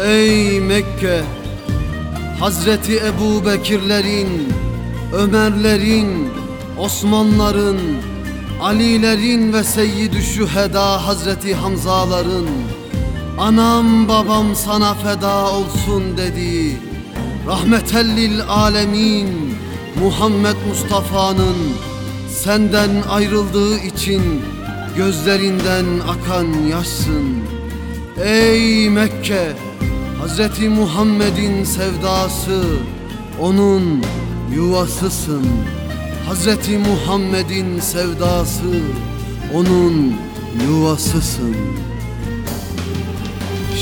Ey Mekke Hazreti Ebu Bekirlerin Ömerlerin Osmanların Alilerin ve Seyyid-i Şüheda Hazreti Hamzaların Anam babam sana feda olsun dediği Rahmetellil alemin Muhammed Mustafa'nın Senden ayrıldığı için Gözlerinden akan yaşsın. Ey Mekke Hazreti Muhammed'in sevdası Onun yuvasısın. Hazreti Muhammed'in sevdası Onun yuvasısın.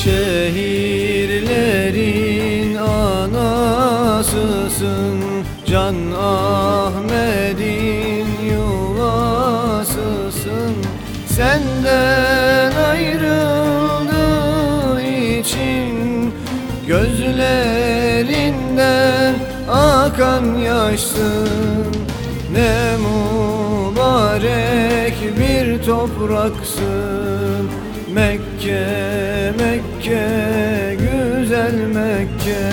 Şehirlerin anasısın Can Ahmet'in yuvasısın. Senden ayrıldığı Gözlerinden akan yaşsın Ne mübarek bir topraksın. Mekke, Mekke, güzel Mekke.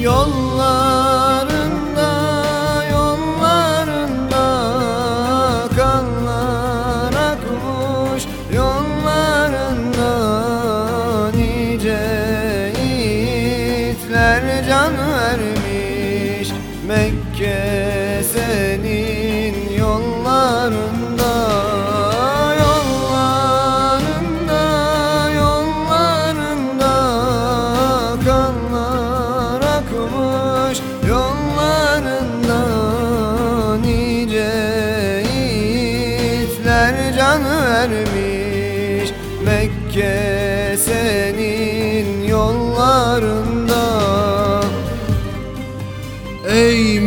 Yollarında,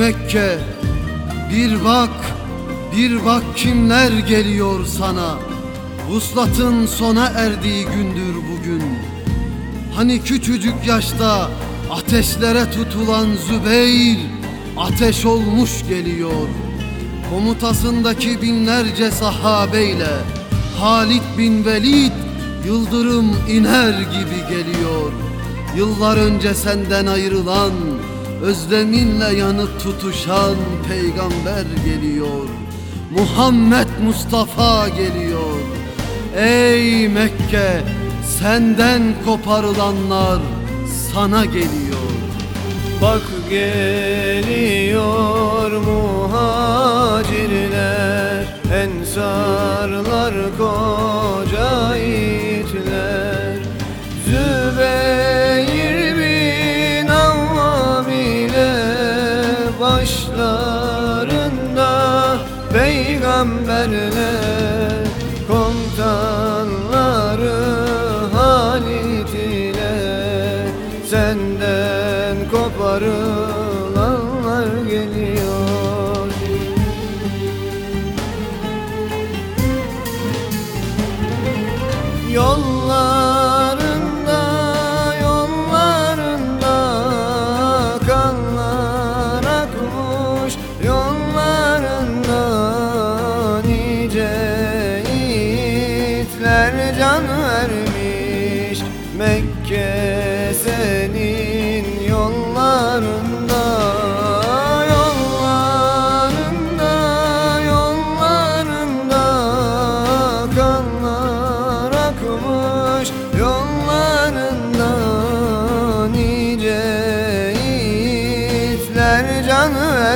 Mekke. Bir bak bir bak kimler geliyor sana. Vuslatın sona erdiği gündür bugün. Hani küçücük yaşta ateşlere tutulan Zübeyir Ateş olmuş geliyor. Komutasındaki binlerce sahabeyle Halid bin Velid yıldırım iner gibi geliyor. Yıllar önce senden ayrılan Özleminle yanıp tutuşan peygamber geliyor. Muhammed Mustafa geliyor. Ey Mekke senden koparılanlar sana geliyor. Bak geliyor muhacirler Ensarlar koca peygamberler Komutanları Halit ile Senden koparılanlar geliyor. Yollarında,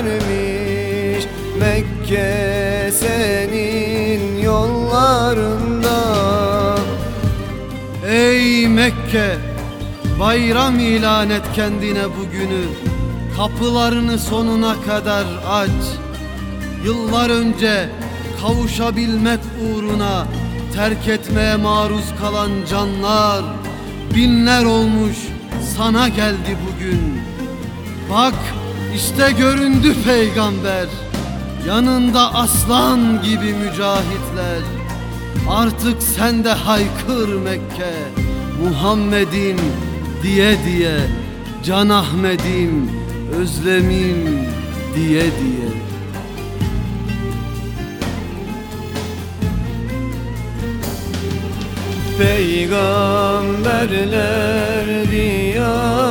vermiş Mekke senin yollarında. Ey Mekke bayram ilan et kendine bugünü. Kapılarını sonuna kadar aç. Yıllar önce kavuşabilmek uğruna Terk etmeye maruz kalan canlar Binler olmuş sana geldi bugün. Bak işte göründü peygamber. Yanında aslan gibi mücahitler. Artık sen de haykır Mekke. Muhammed'im diye diye Can Ahmet'im özlemim diye diye. Peygamberler diyarısın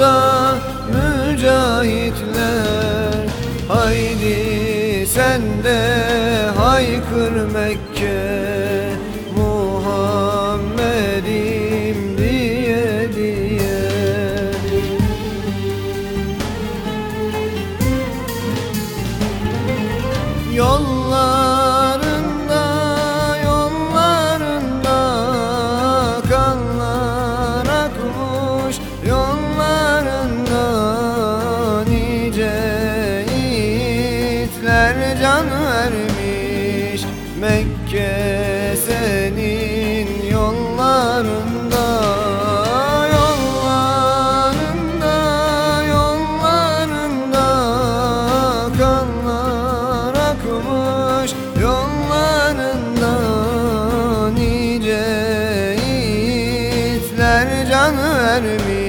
yanında mücahitler. Haydi sen de haykır Mekke can vermiş